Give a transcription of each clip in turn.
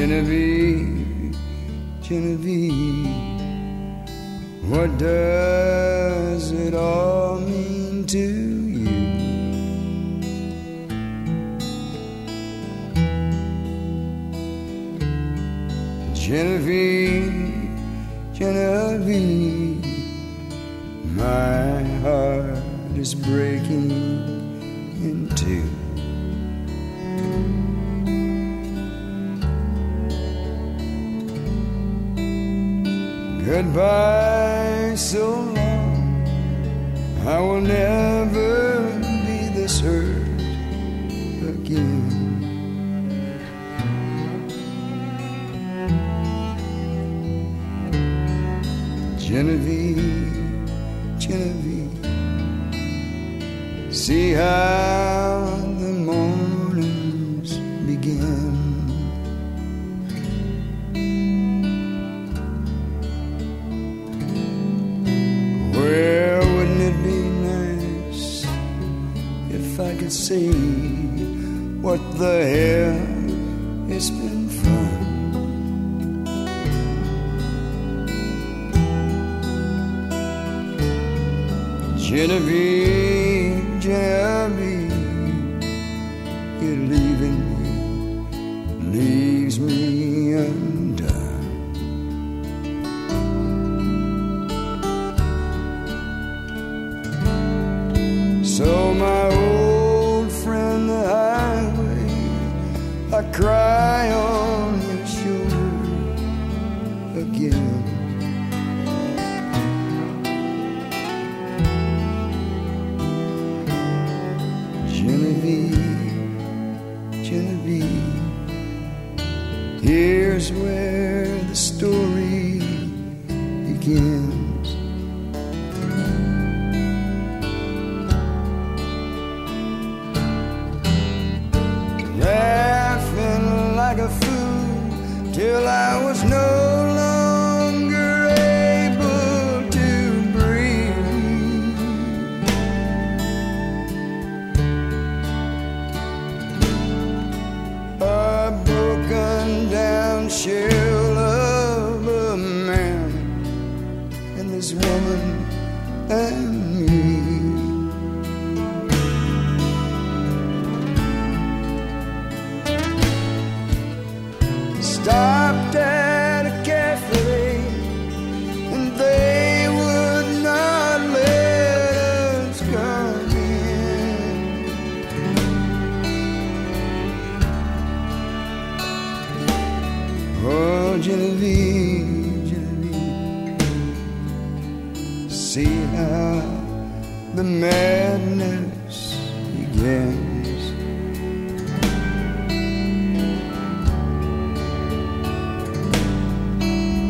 Genevieve, Genevieve, what does it all mean to you? Genevieve, Genevieve, my heart is breaking in two. Goodbye, so long. I will never be this hurt again. Genevieve, Genevieve, see how I see what the hell it's been from? Genevieve, I cry on your shoulder again. Genevieve, Genevieve, here's where the story begins. Shell of a man and this woman and me. stopped Genevieve, Genevieve, see how the madness begins.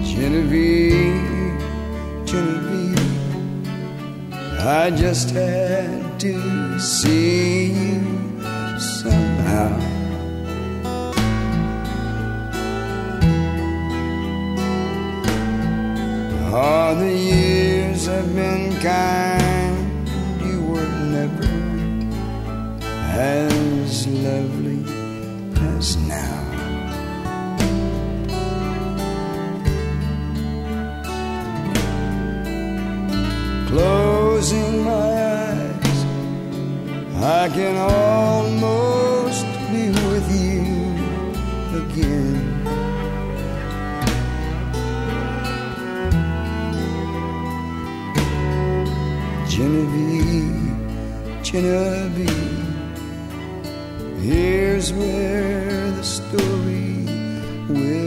Genevieve, Genevieve, I just had to see you somehow. The years have been kind, you were never as lovely as now. Closing my eyes, I can almost Genevieve, Genevieve, here's where the story will